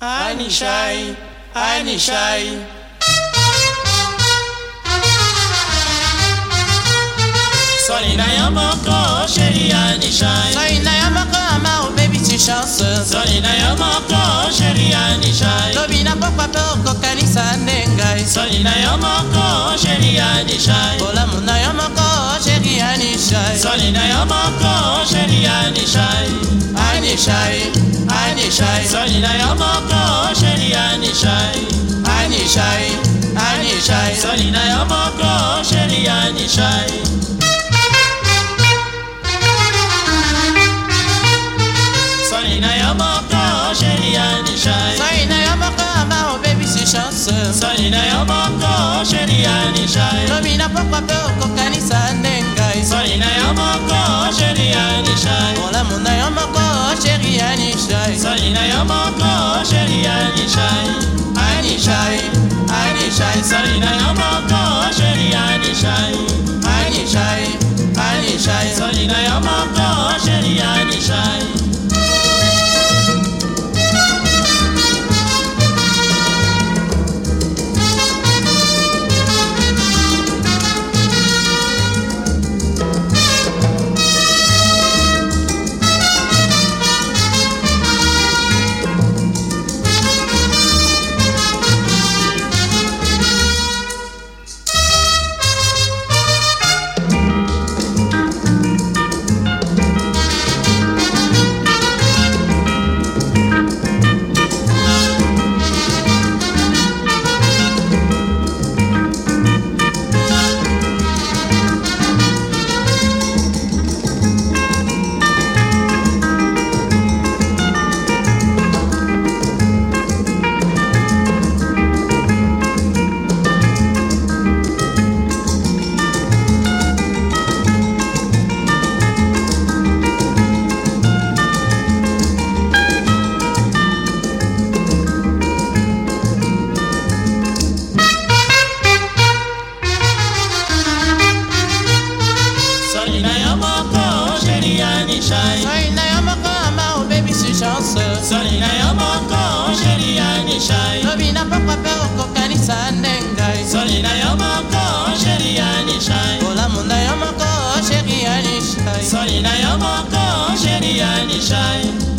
Anishai, Anishai. Swali na ya moko, chérie Anishai. Swali na yamako, ama o baby tu chance Swali na ya moko, chérie Anishai. lobi na pokwa mpe okokanisa nde ngai Swali na ya moko, chérie Anishai. bolamu na yo moko sheri anishai Swali na ya moko, chérie Anishai. Anishai anishai Swali na ya moko, chérie Anishai. anishai anishai Swali na ya moko, chérie Anishai. Swali na ya moko, chérie Anishai. Swali na yo moko ama o oh, baby tu chance Swali na ya moko, chérie Anishai. lobi na pokwa mpe okokanisa anishai Swali na ya moko, chérie Anishai. anishai anishai Swali na ya moko, chérie Anishai. anishai anishai Swali na ya moko, chérie Anishai. soli na yo moko sheri ya nishai.